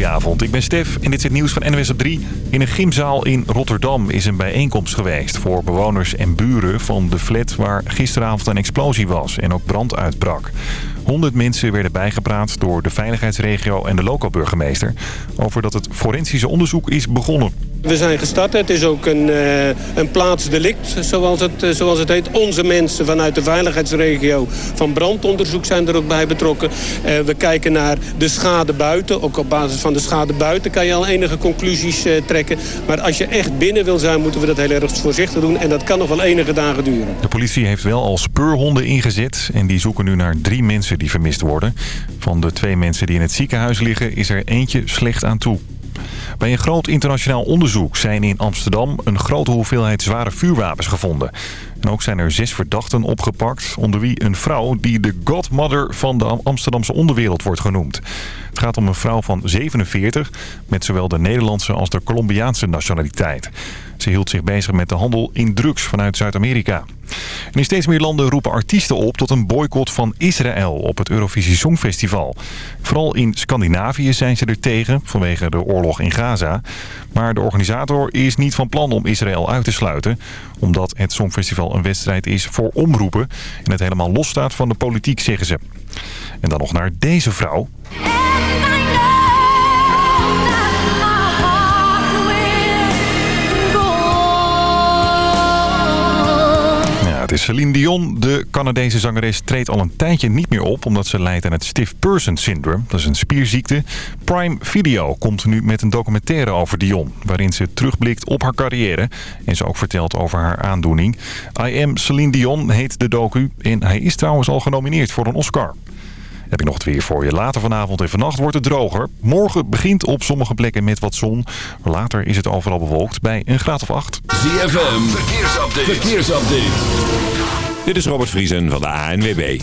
Goedenavond, ik ben Stef en dit is het nieuws van NWS op 3. In een gymzaal in Rotterdam is een bijeenkomst geweest voor bewoners en buren van de flat waar gisteravond een explosie was en ook brand uitbrak. 100 mensen werden bijgepraat door de veiligheidsregio en de lokale burgemeester over dat het forensische onderzoek is begonnen. We zijn gestart. Het is ook een, uh, een plaatsdelict, zoals het, uh, zoals het heet. Onze mensen vanuit de veiligheidsregio van brandonderzoek zijn er ook bij betrokken. Uh, we kijken naar de schade buiten. Ook op basis van de schade buiten kan je al enige conclusies trekken. Maar als je echt binnen wil zijn, moeten we dat heel erg voorzichtig doen. En dat kan nog wel enige dagen duren. De politie heeft wel al speurhonden ingezet. En die zoeken nu naar drie mensen die vermist worden. Van de twee mensen die in het ziekenhuis liggen is er eentje slecht aan toe. Bij een groot internationaal onderzoek zijn in Amsterdam een grote hoeveelheid zware vuurwapens gevonden. En ook zijn er zes verdachten opgepakt, onder wie een vrouw die de godmother van de Amsterdamse onderwereld wordt genoemd. Het gaat om een vrouw van 47 met zowel de Nederlandse als de Colombiaanse nationaliteit. Ze hield zich bezig met de handel in drugs vanuit Zuid-Amerika. En in steeds meer landen roepen artiesten op tot een boycott van Israël op het Eurovisie Songfestival. Vooral in Scandinavië zijn ze er tegen vanwege de oorlog in Gaza. Maar de organisator is niet van plan om Israël uit te sluiten. Omdat het Songfestival een wedstrijd is voor omroepen. En het helemaal losstaat van de politiek, zeggen ze. En dan nog naar deze vrouw. Is Celine Dion. De Canadese zangeres treedt al een tijdje niet meer op... omdat ze lijdt aan het stiff person syndrome. Dat is een spierziekte. Prime Video komt nu met een documentaire over Dion... waarin ze terugblikt op haar carrière... en ze ook vertelt over haar aandoening. I Am Celine Dion heet de docu... en hij is trouwens al genomineerd voor een Oscar. Heb ik nog het weer voor je. Later vanavond en vannacht wordt het droger. Morgen begint op sommige plekken met wat zon. Later is het overal bewolkt bij een graad of 8. ZFM, verkeersupdate. verkeersupdate. Dit is Robert Vriesen van de ANWB.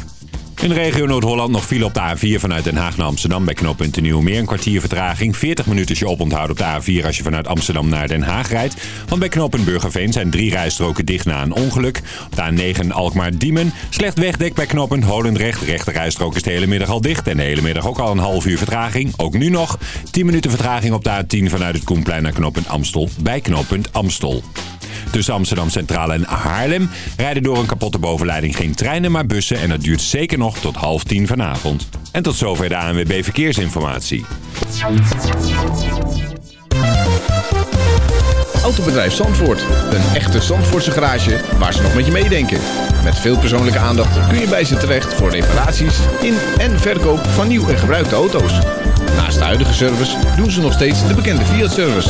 In regio Noord-Holland nog file op de A4 vanuit Den Haag naar Amsterdam bij knooppunt de Nieuwmeer. Een kwartier vertraging. 40 minuten je oponthoud op de A4 als je vanuit Amsterdam naar Den Haag rijdt. Want bij knooppunt Burgerveen zijn drie rijstroken dicht na een ongeluk. Op de A9 Alkmaar-Diemen. Slecht wegdek bij knooppunt Holendrecht. De rechte rijstrook is de hele middag al dicht. En de hele middag ook al een half uur vertraging. Ook nu nog. 10 minuten vertraging op de A10 vanuit het Koenplein naar knooppunt Amstel. Bij knooppunt Amstel. Tussen Amsterdam Centraal en Haarlem rijden door een kapotte bovenleiding geen treinen, maar bussen. En dat duurt zeker nog tot half tien vanavond. En tot zover de ANWB Verkeersinformatie. Autobedrijf Zandvoort. Een echte Zandvoortse garage waar ze nog met je meedenken. Met veel persoonlijke aandacht kun je bij ze terecht voor reparaties in en verkoop van nieuw en gebruikte auto's. Naast de huidige service doen ze nog steeds de bekende Fiat-service.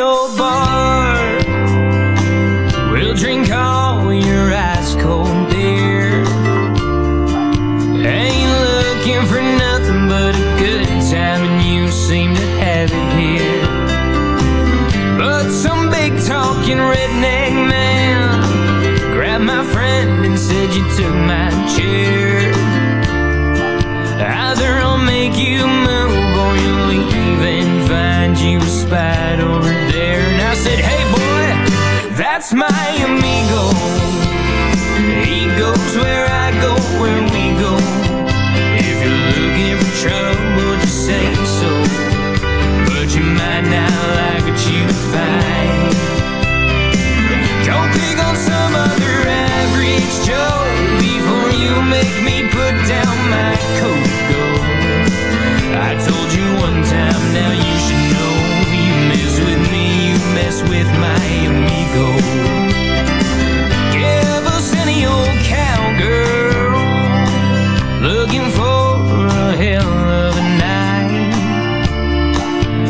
Old bar. We'll drink all your ice cold beer. Ain't looking for nothing but a good time, and you seem to have it here. But some big talking redneck man grabbed my friend and said you took my chair. Either I'll make you move or you leave and find you a spot that's my amigo. He goes where I go, where we go. If you're looking for trouble, just say so. But you might not like what you find. Don't pick on some other average Joe before you make me put down my coat. with my amigo. Give us any old cowgirl Looking for a hell of a night.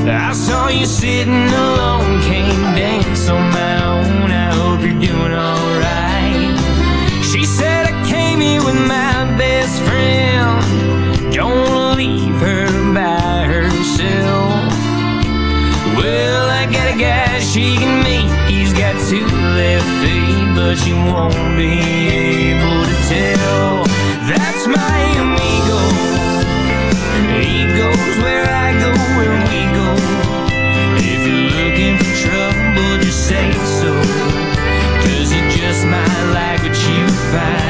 I saw you sitting alone can't dance on my own. I hope you're doing alright. She said I came here with my best friend. Don't leave her get a guy she can meet. He's got two left feet, but she won't be able to tell. That's my amigo. He goes where I go where we go. If you're looking for trouble, just say so. Cause he just might like what you find.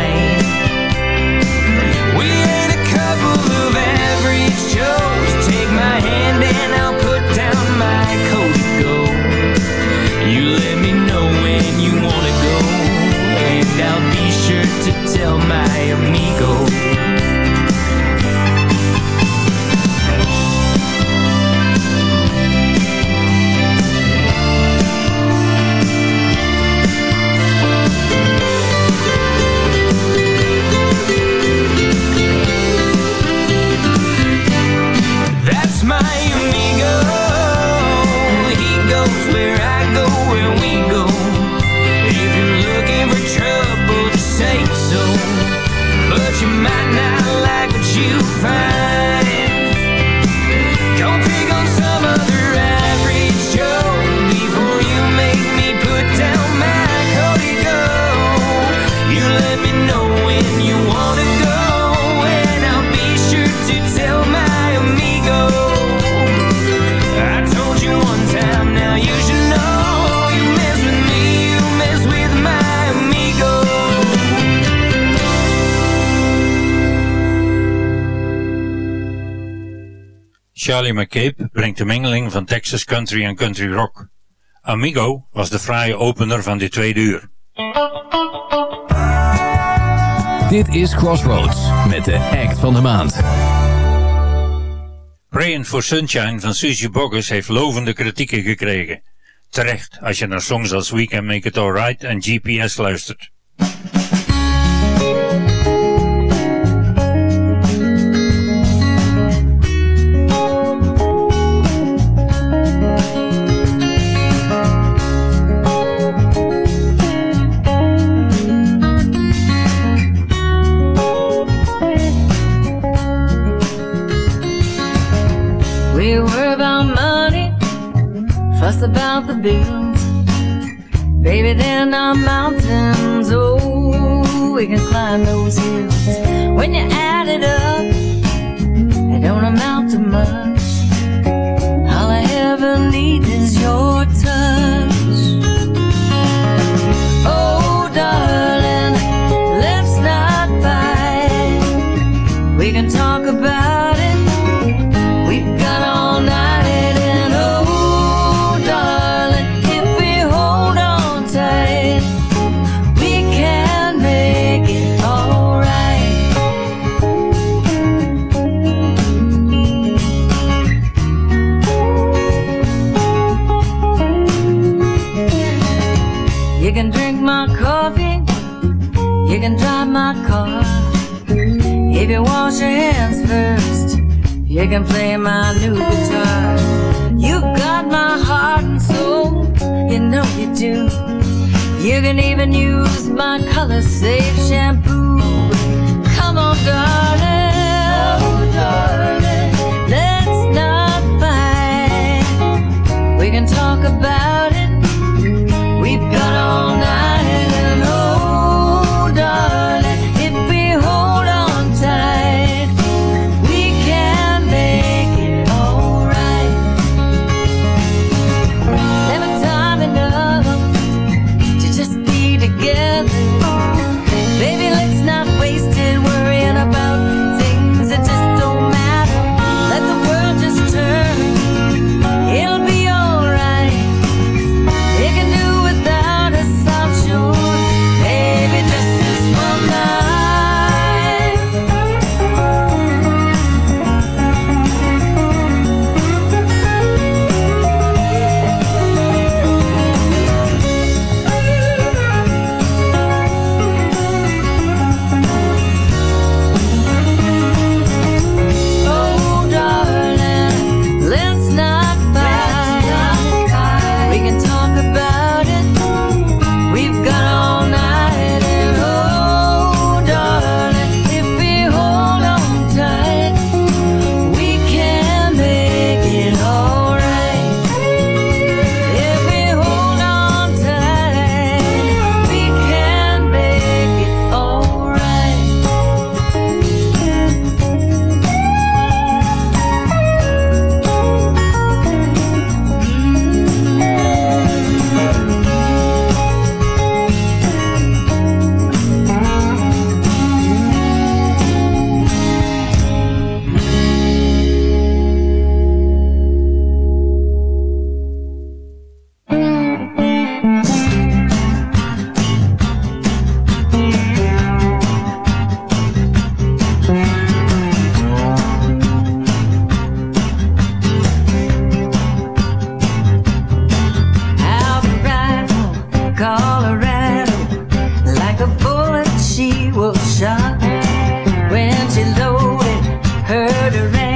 Charlie McCabe brengt de mengeling van Texas country en country rock. Amigo was de fraaie opener van dit tweede uur. Dit is Crossroads met de act van de maand. Praying for Sunshine van Susie Bogus heeft lovende kritieken gekregen. Terecht als je naar songs als We Can Make It Alright en GPS luistert. I nose You can even use my color safe shampoo. murder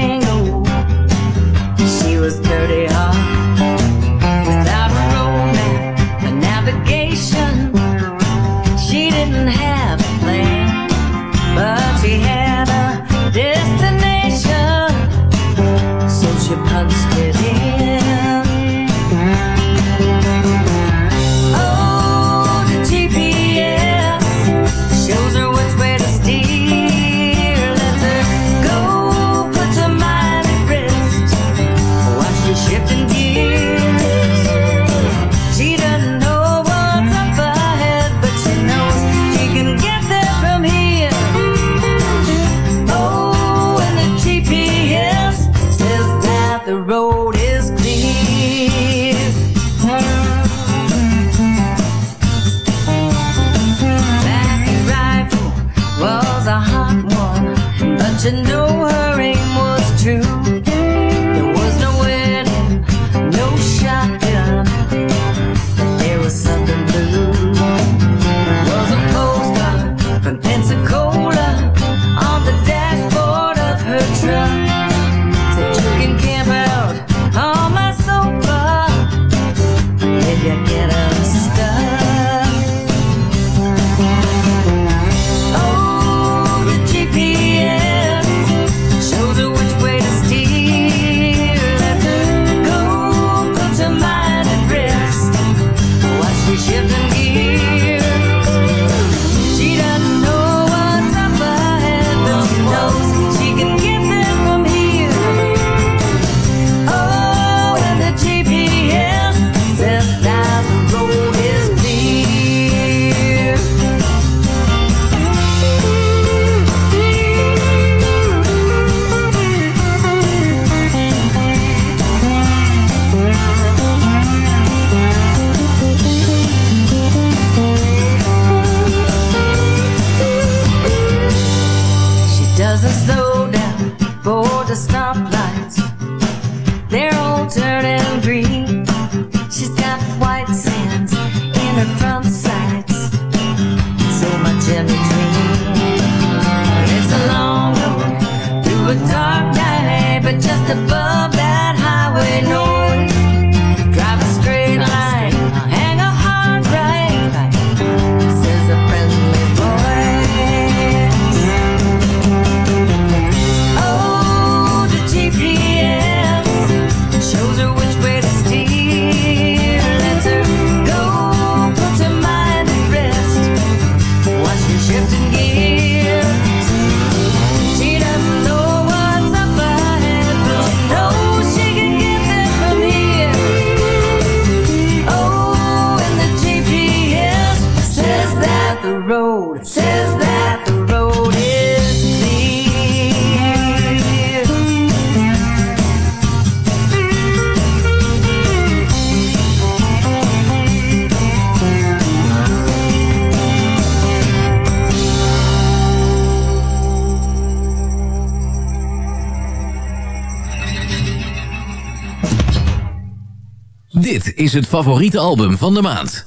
is het favoriete album van de maand.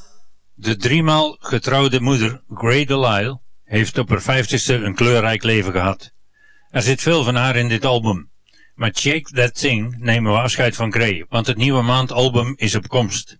De driemaal getrouwde moeder Grey Delisle heeft op haar vijftigste een kleurrijk leven gehad. Er zit veel van haar in dit album. Maar Shake That Thing nemen we afscheid van Grey, want het nieuwe maandalbum is op komst.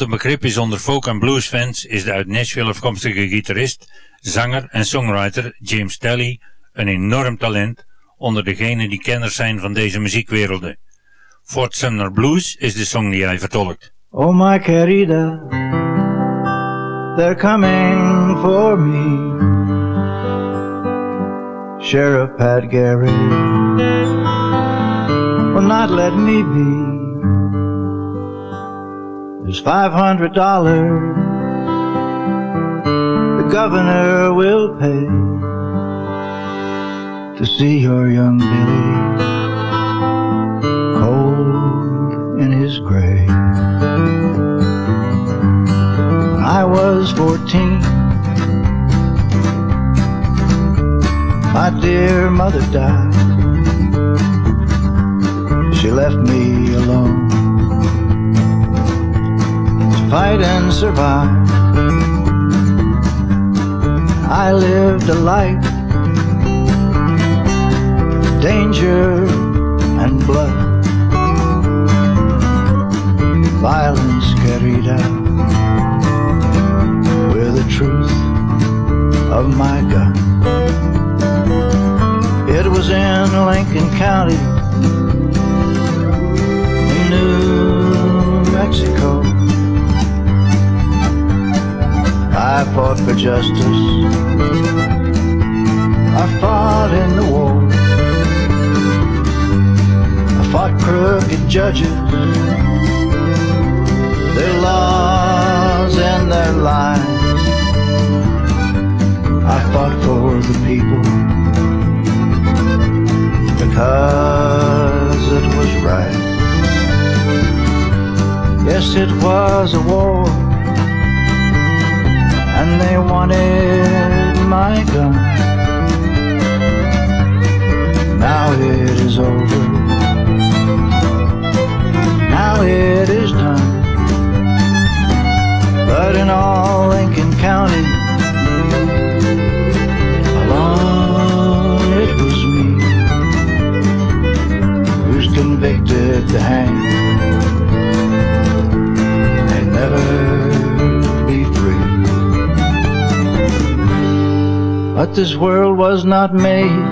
Een begrip is onder folk- en bluesfans is de uit Nashville afkomstige gitarist, zanger en songwriter James Telly een enorm talent onder degenen die kenners zijn van deze muziekwerelden. Fort Sumner Blues is de song die hij vertolkt. Oh my querida, they're coming for me. Sheriff Pat Gary will not let me be. Hundred dollars the governor will pay to see your young Billy cold in his grave. When I was fourteen, my dear mother died. She left me alone fight and survive. I lived a life, danger and blood, violence carried out with the truth of my gun. It was in Lincoln County, New Mexico. I fought for justice. I fought in the war. I fought crooked judges, their laws and their lies. I fought for the people because it was right. Yes, it was a war, and they wanted my gun. Now it is over. Now it is done. But in all Lincoln County, alone it was me who's convicted to hang and never But this world was not made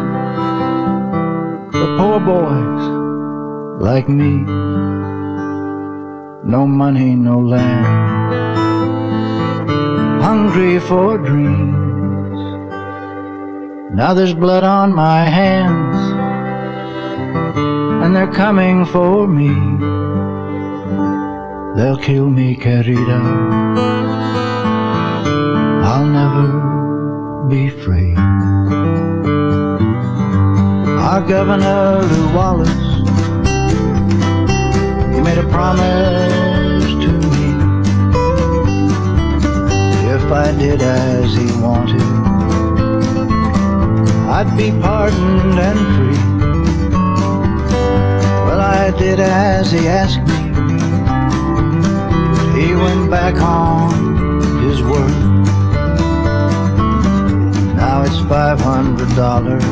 for poor boys like me. No money, no land, hungry for dreams. Now there's blood on my hands, and they're coming for me. They'll kill me, querida. I'll never be free. Our governor, Lew Wallace, he made a promise to me. If I did as he wanted, I'd be pardoned and free. Well, I did as he asked me. He went back on his word. It's five hundred dollars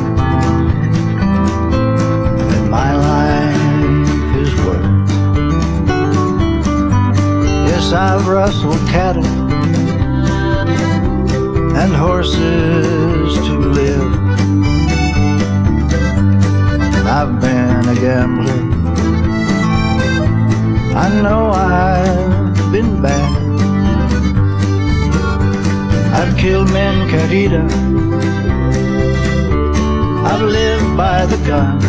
that my life is worth. Yes, I've rustled cattle and horses to live. And I've been a gambler. I know I've been bad. I've killed men, querida. I've lived by the gun.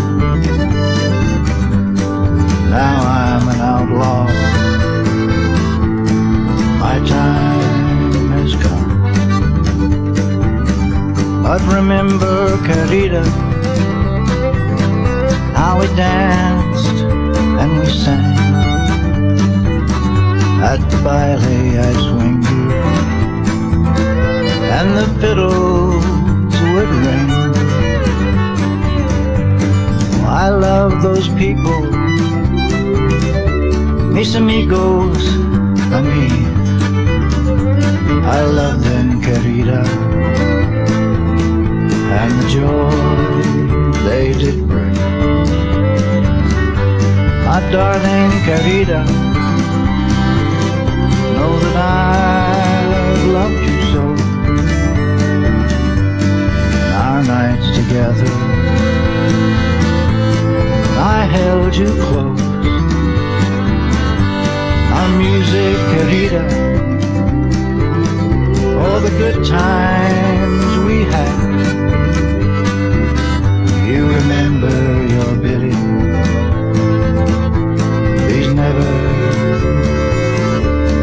Now I'm an outlaw. My time has come. But remember, querida, how we danced and we sang. At the baile I'd swing you, and the fiddles would ring. I love those people, mis amigos a mí. I love them, querida, and the joy they did bring. My darling querida, know that I loved you together, I held you close. Our music, querida, all the good times we had. You remember your Billy. Please never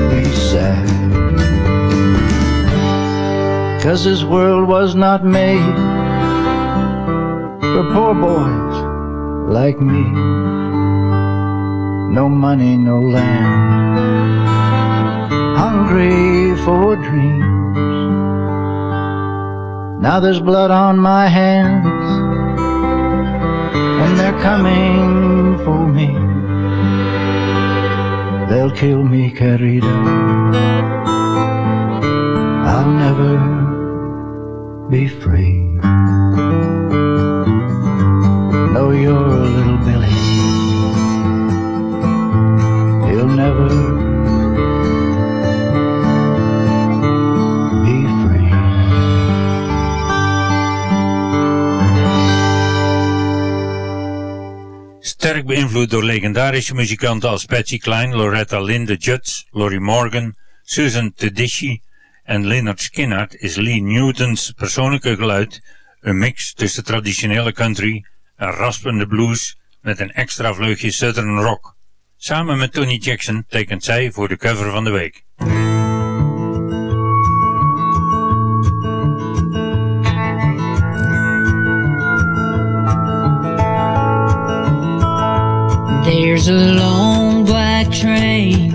be sad. Cause this world was not made for poor boys like me. No money, no land. Hungry for dreams. Now there's blood on my hands and they're coming for me. They'll kill me, querida. I'll never be free. A little Billy. He'll never be. Sterk beïnvloed door legendarische muzikanten als Patsy Cline, Loretta Lynn, The Judds, Lori Morgan, Susan Tedeschi en Leonard Skinner is Lee Newtons persoonlijke geluid een mix tussen traditionele country en raspende blues met een extra vleugje southern rock. Samen met Tony Jackson tekent zij voor de cover van de week. There's a long black train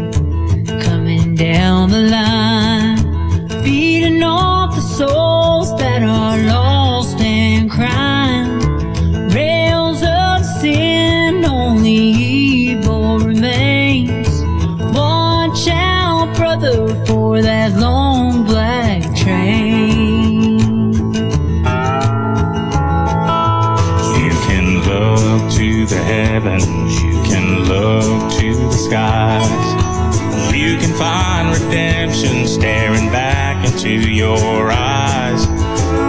into your eyes.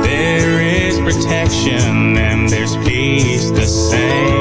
There is protection and there's peace the same.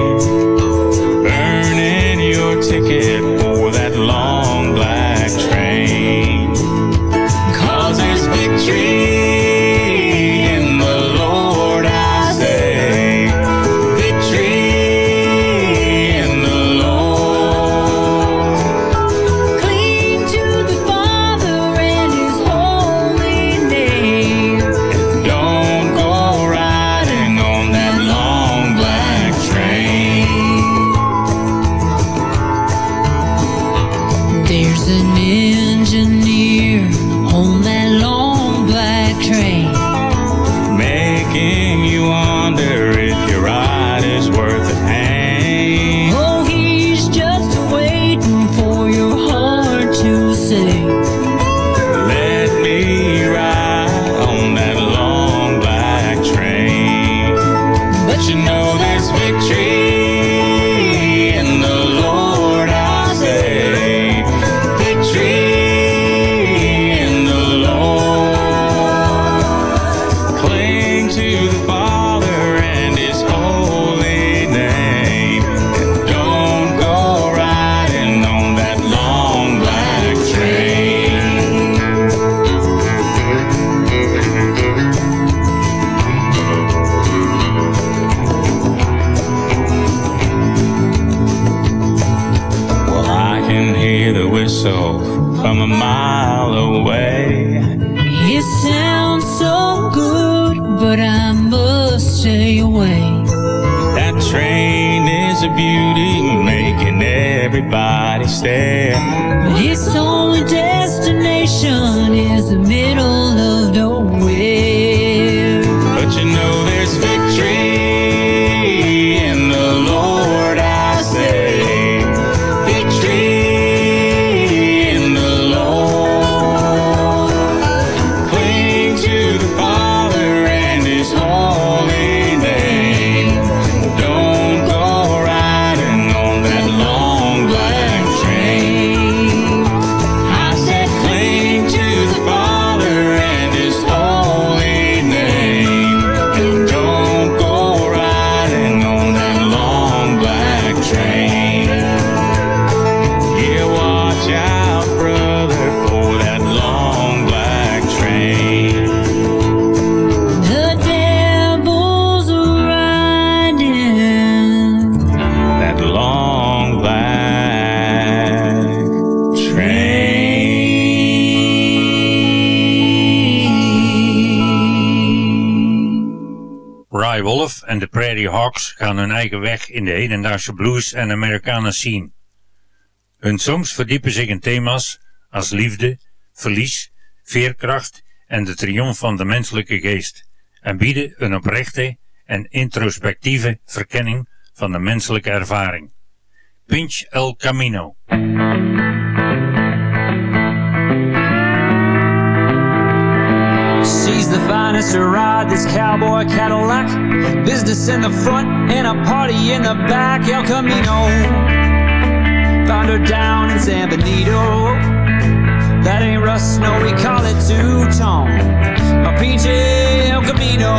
En de Prairie Hawks gaan hun eigen weg in de hedendaagse blues en Americana scene. Hun songs verdiepen zich in thema's als liefde, verlies, veerkracht en de triomf van de menselijke geest en bieden een oprechte en introspectieve verkenning van de menselijke ervaring. Pinch El Camino. To ride this cowboy Cadillac. Business in the front and a party in the back. El Camino. Found her down in San Benito. That ain't rust, no, we call it two-tone. A PJ El Camino.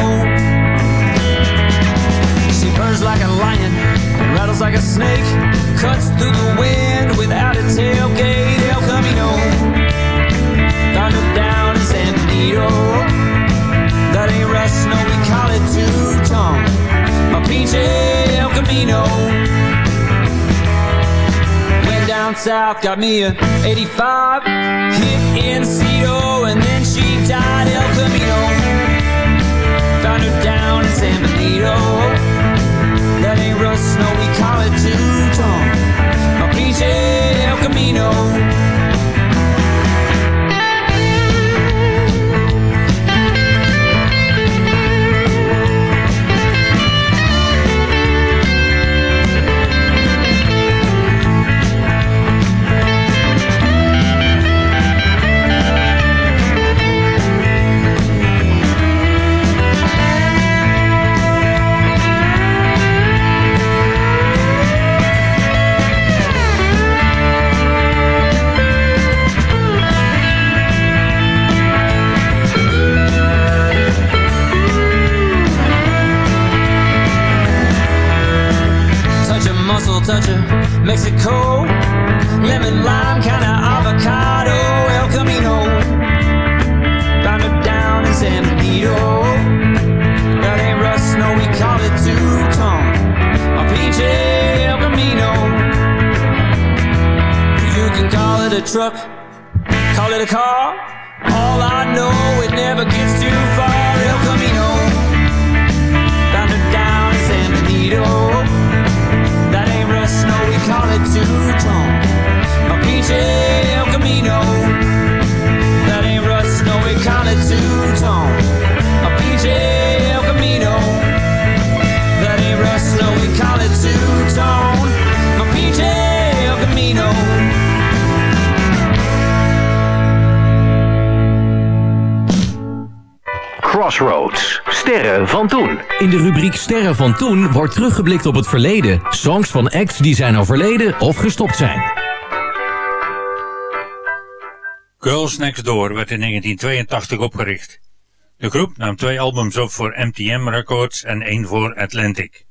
She purrs like a lion rattles like a snake. Cuts through the wind without a tailgate. El Camino. Found her down in San Benito. Ain't rust, no, we call it two-tone. A PJ El Camino. Went down south, got me a 85. Hit Encino, and then she died El Camino. Found her down in San Benito. That ain't rust, no, we call it two-tone. A PJ El Camino. Wordt teruggeblikt op het verleden. Songs van acts die zijn overleden of gestopt zijn. Girls Next Door werd in 1982 opgericht. De groep nam twee albums op voor MTM Records en één voor Atlantic.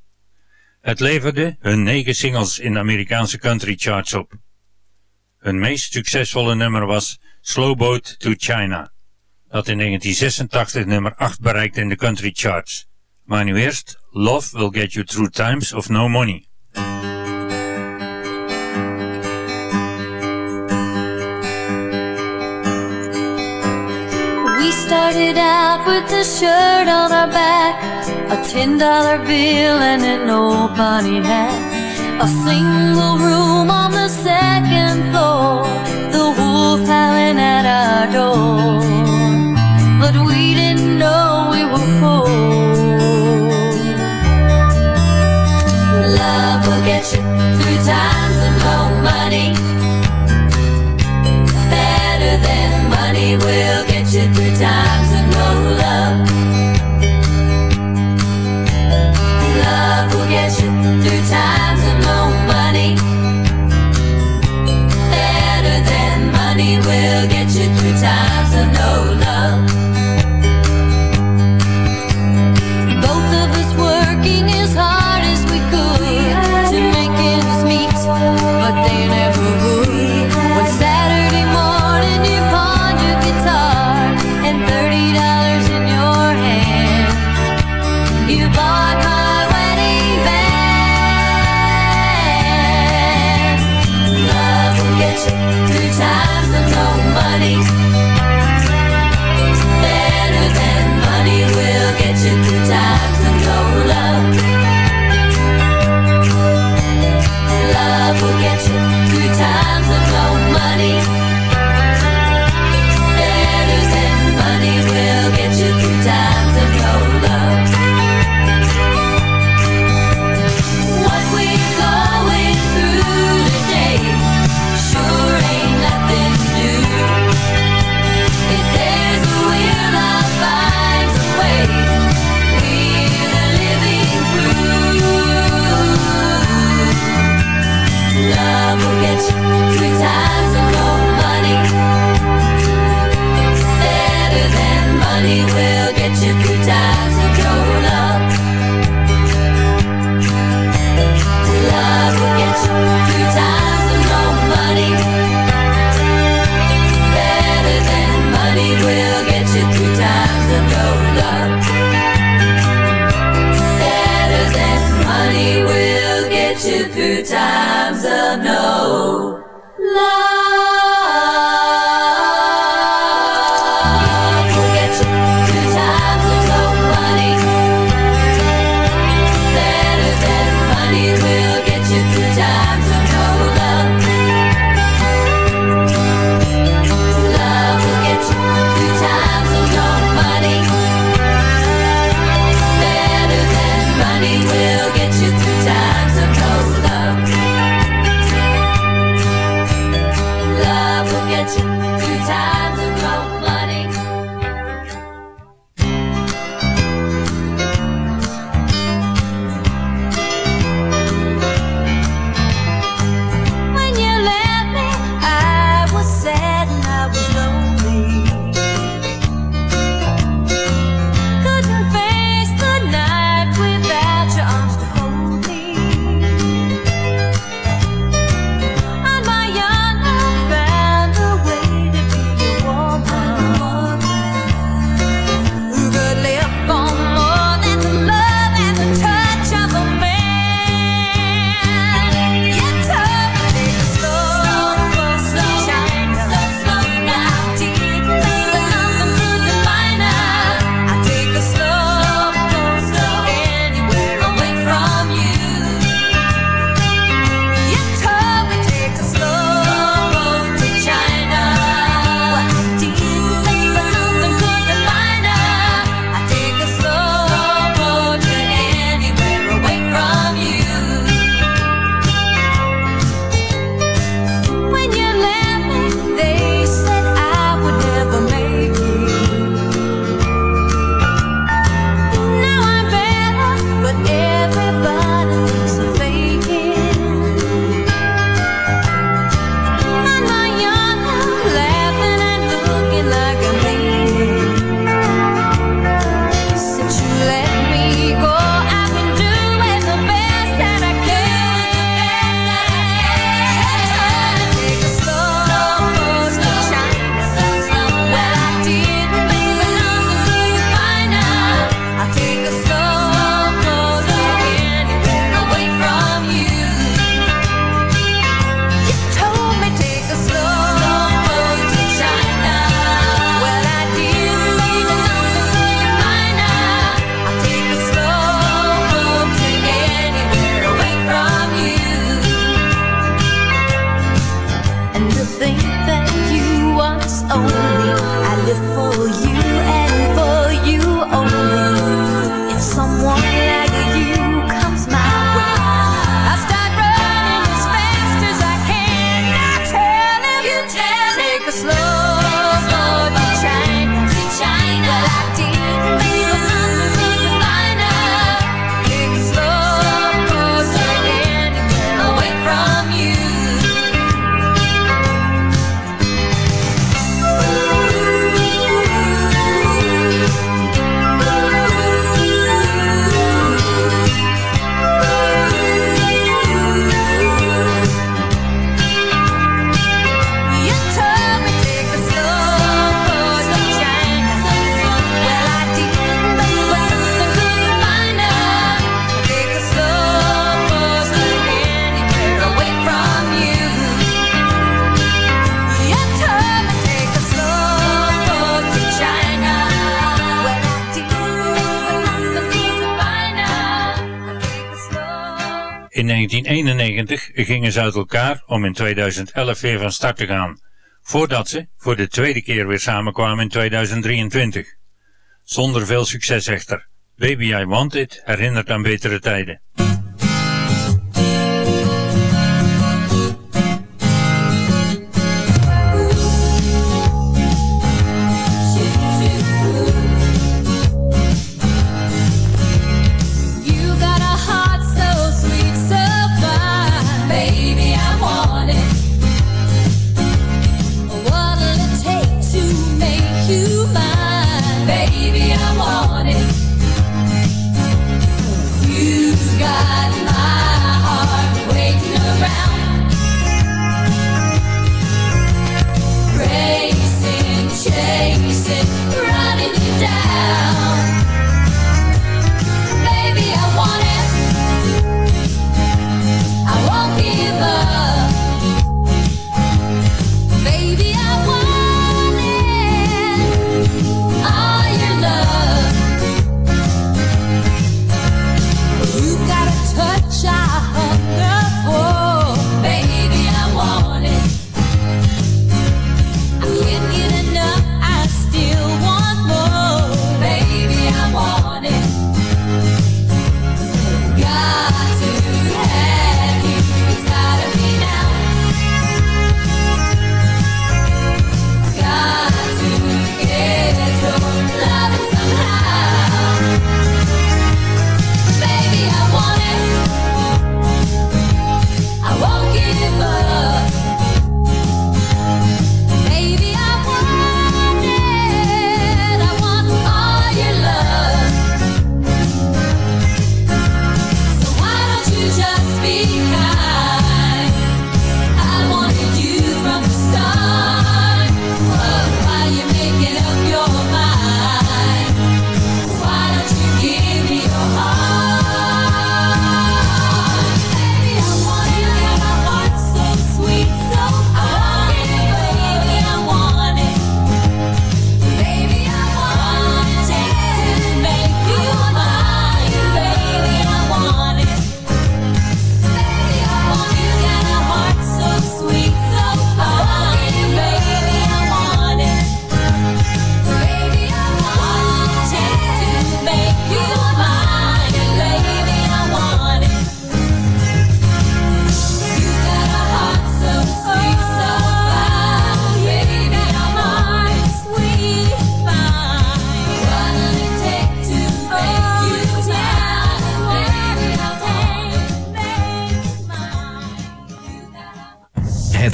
Het leverde hun negen singles in de Amerikaanse country charts op. Hun meest succesvolle nummer was Slow Boat to China, dat in 1986 nummer 8 bereikte in de country charts. Maar nu eerst Love Will Get You Through Times of No Money. We started out with a shirt on our back, a ten dollar bill and an old bunny hat, a single room on the second floor, the wolf howling at our door. But we didn't know we were poor. Get you through times of low money. Better than money will get you through times of no love. Love will get you through times ze uit elkaar om in 2011 weer van start te gaan, voordat ze voor de tweede keer weer samenkwamen in 2023. Zonder veel succes echter. Baby I Want It herinnert aan betere tijden.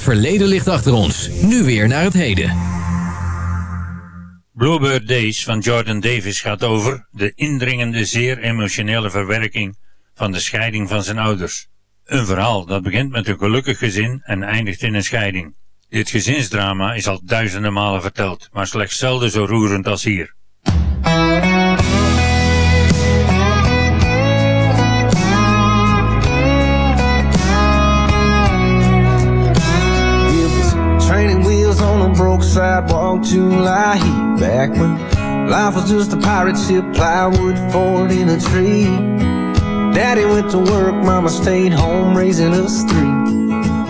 Verleden ligt achter ons. Nu weer naar het heden. Bluebird Days van Jordan Davis gaat over de indringende, zeer emotionele verwerking van de scheiding van zijn ouders. Een verhaal dat begint met een gelukkig gezin en eindigt in een scheiding. Dit gezinsdrama is al duizenden malen verteld, maar slechts zelden zo roerend als hier. Training wheels on a broke sidewalk, July heat. Back when life was just a pirate ship, plywood fort in a tree. Daddy went to work, mama stayed home raising us three.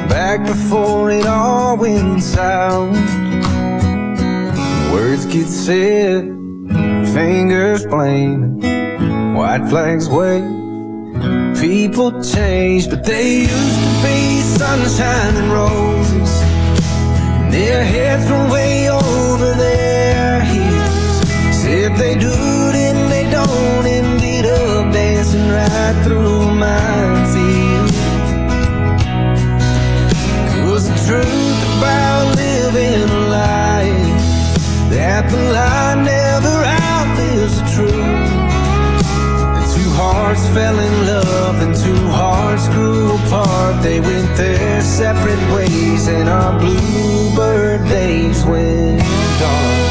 Back before it all went south. Words get said, fingers blame, white flags wave. People change, but they used to be sunshine and roses. Their heads were way over their heels. Said they do and they don't, ended up dancing right through a minefield. Cause the truth about living a life, that the lie never outlives the truth. The two hearts fell in love grew apart. They went their separate ways and our bluebird days went dark.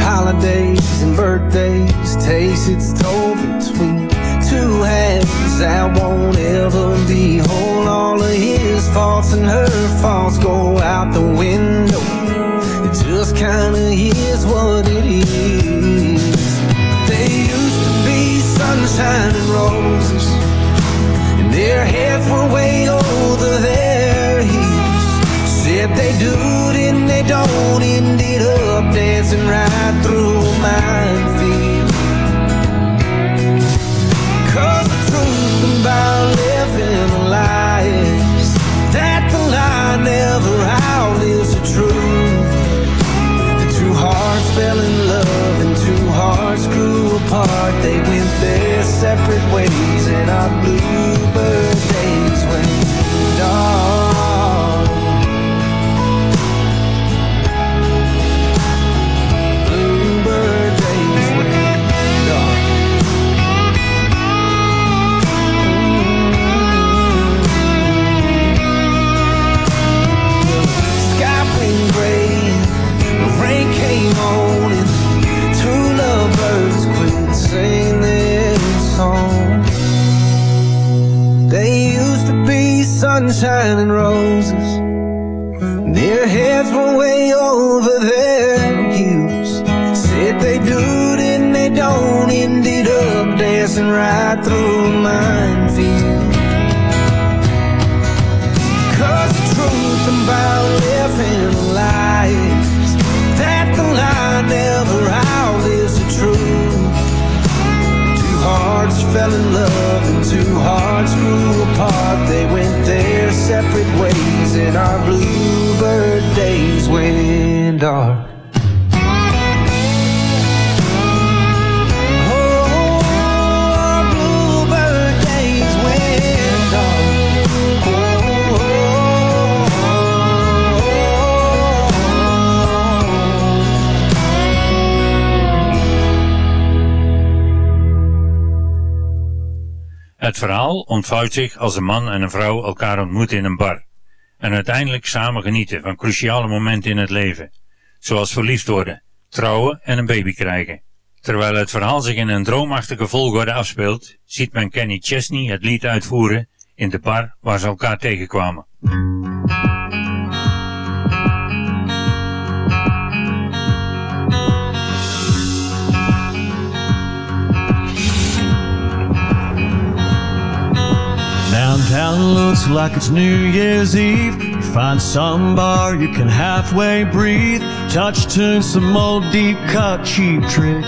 Holidays and birthdays takes its toll between two hands that won't ever be whole. All of his faults and her faults go out the window. Kinda is what it is. They used to be sunshine and roses, and their heads were way over their heels. Said they do and they don't, ended up dancing right sunshine and roses. Their heads were way over their heels. Said they do and they don't. Ended up dancing right through a minefield. Cause the truth about living a lie is that the lie never outlives the truth. Two hearts fell in love and two hearts grew apart. They went separate ways and our bluebird days went dark. Het verhaal ontvouwt zich als een man en een vrouw elkaar ontmoeten in een bar. En uiteindelijk samen genieten van cruciale momenten in het leven. Zoals verliefd worden, trouwen en een baby krijgen. Terwijl het verhaal zich in een droomachtige volgorde afspeelt, ziet men Kenny Chesney het lied uitvoeren in de bar waar ze elkaar tegenkwamen. Downtown looks like it's New Year's Eve. You find some bar you can halfway breathe. Touch tune some old deep cut cheap trick.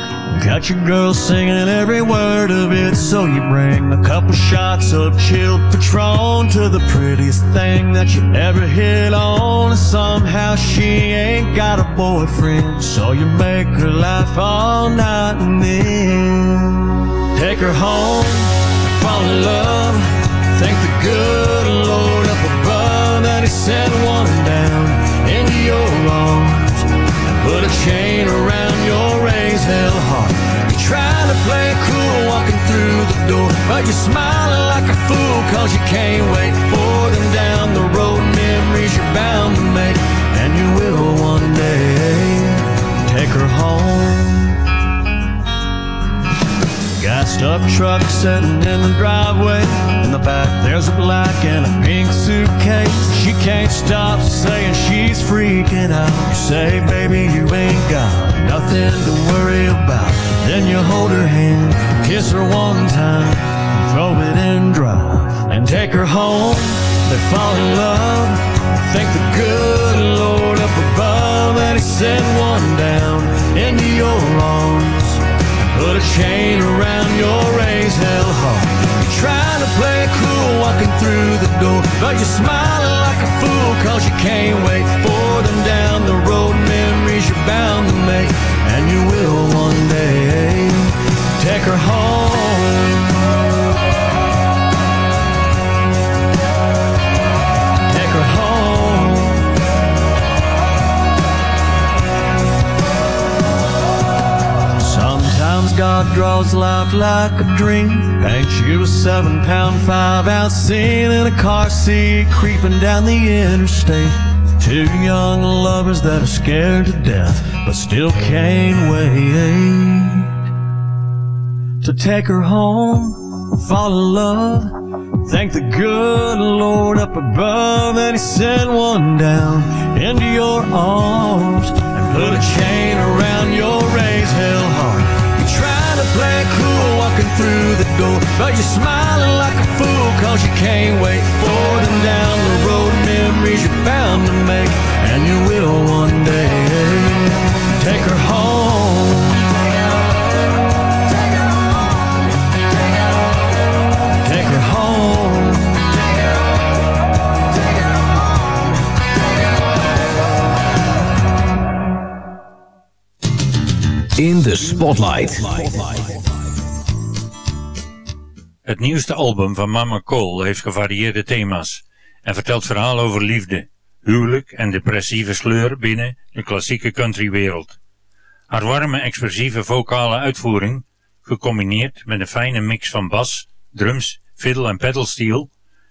Got your girl singing every word of it, so you bring a couple shots of chilled Patron to the prettiest thing that you ever hit on. And somehow she ain't got a boyfriend, so you make her laugh all night and then. Take her home, fall in love. Thank the good Lord up above that He sent one down into your arms and put a chain around your raised hell heart. You're trying to play cool walking through the door, but you're smiling like a fool cause you can't wait for them down the road. Memories you're bound to make, and you will one day take her home. Stuck truck sitting in the driveway. In the back, there's a black and a pink suitcase. She can't stop saying she's freaking out. You say, baby, you ain't got nothing to worry about. Then you hold her hand, kiss her one time, throw it in drive, and take her home. They fall in love. Thank the good Lord up above that He sent one down into your arms. Put a chain around your raised hell heart. You're trying to play cool walking through the door, but you're smiling like a fool cause you can't wait for them down the road. Memories you're bound to make, and you will one day take her home. God draws life like a dream. Paints you a seven pound, five ounce scene in a car seat, creeping down the interstate. Two young lovers that are scared to death, but still can't wait to take her home, fall in love. Thank the good Lord up above that He sent one down into your arms and put a chain around your raised hell heart. Play cool walking through the door, but you're smiling like a fool cause you can't wait for them down the road. Spotlight. Het nieuwste album van Mama Cole heeft gevarieerde thema's en vertelt verhalen over liefde, huwelijk en depressieve sleur binnen de klassieke countrywereld. Haar warme, expressieve vocale uitvoering, gecombineerd met een fijne mix van bas, drums, fiddle en pedalsteel,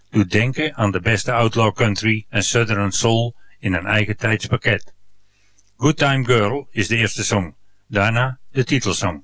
doet denken aan de beste outlaw country en southern soul in een eigen tijdspakket. Good Time Girl is de eerste song, daarna de titelsong.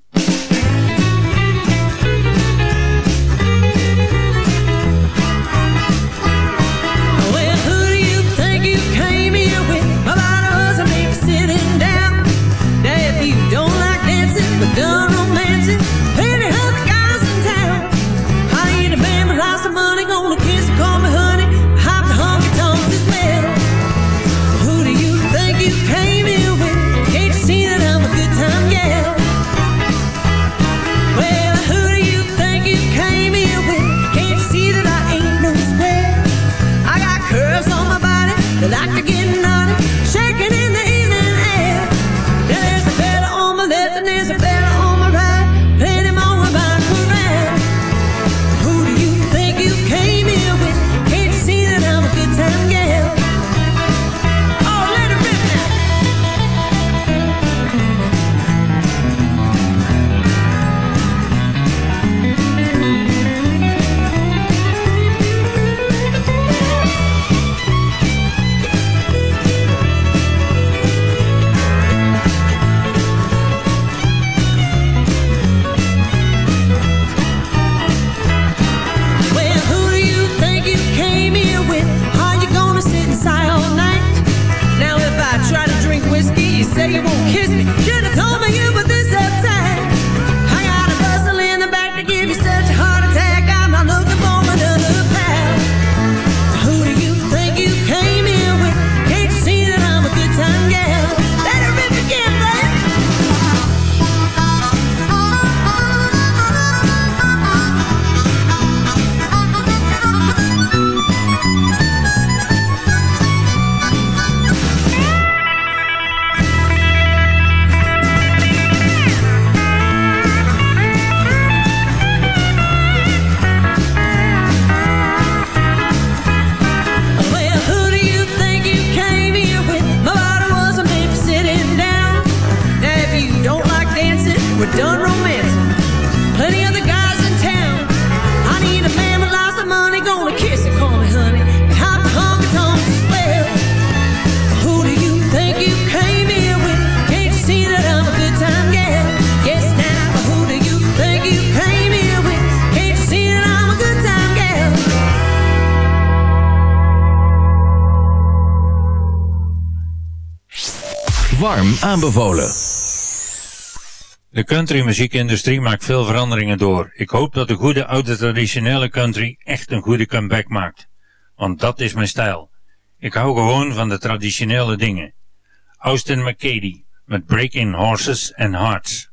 Countrymuziekindustrie maakt veel veranderingen door. Ik hoop dat de goede oude traditionele country echt een goede comeback maakt. Want dat is mijn stijl. Ik hou gewoon van de traditionele dingen. Austin McCady met Break in Horses and Hearts.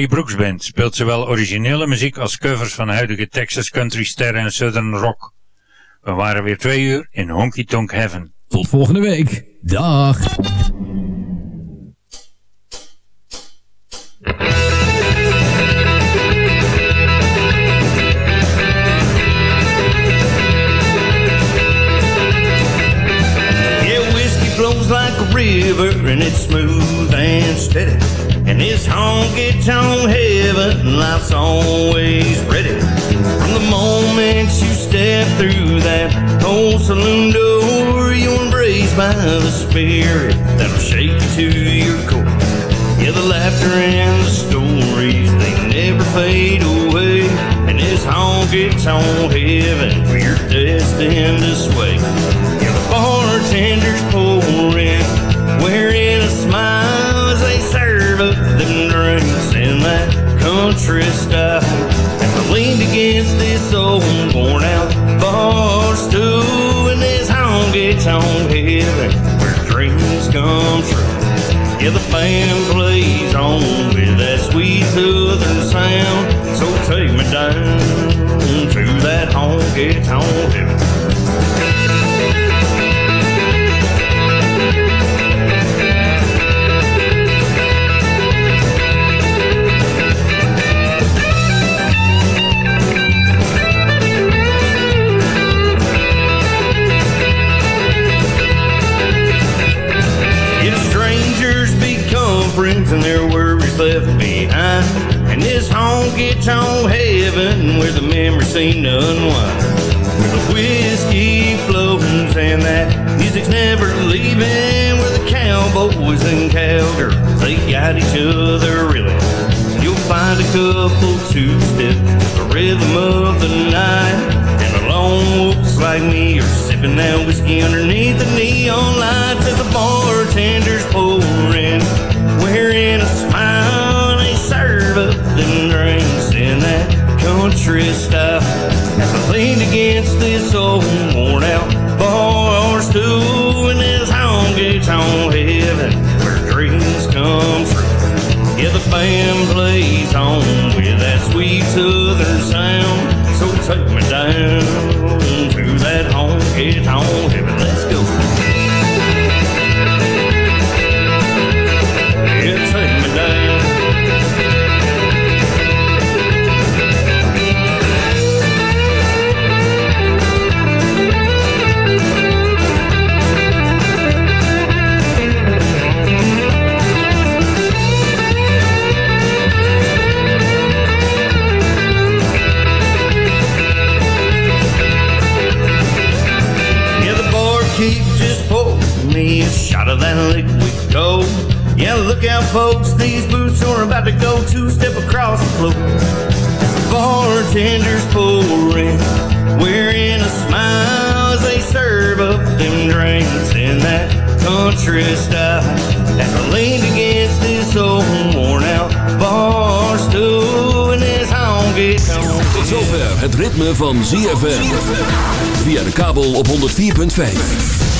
Kelly Brooks Band speelt zowel originele muziek als covers van huidige Texas country sterren en southern rock. We waren weer twee uur in Honky Tonk Heaven. Tot volgende week. Dag. Yeah, whiskey flows like a river and it's smooth and steady. And this honky tonk heaven, life's always ready. From the moment you step through that old saloon door, you're embraced by the spirit that'll shake you to your core. Yeah, the laughter and the stories, they never fade away. And this honky tonk heaven, we're destined to sway. Yeah, the bartender's pouring, wearing a smile as serve up them drinks in that country style. And the leaned against this old worn out bar stool in this honky tonk heaven where dreams come true. Yeah, the band plays on with that sweet southern sound. So take me down to that honky tonk heaven. Friends and their worries left behind, and this honky tonk heaven where the memories seem to unwind, where the whiskey flows and that music's never leaving, where the cowboys and cowgirls they got each other really. You'll find a couple two-step, the rhythm of the night, lone wolves like me are sipping that whiskey underneath the neon lights as the bartender's pouring, wearing a smile. They serve up them drinks in that country style. As I leaned against this old worn out bar stool in this honky tonk heaven where dreams come true. Yeah, the band plays on with that sweet southern sound. So take me down to that honky tonk heaven. Let's go. Of that liquid gold. Yeah, look out, folks, these boots are about to go two step across the floor. As the bartender's pouring, wearing a smile as they serve up them drinks in that country style. As I leaned against this old worn out bar stool in this honky tonk. Tot zover het ritme van ZFM. Via de kabel op 104.5.